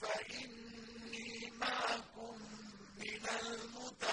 فَإِنِّي مَعَكُم مِّنَ المتقين.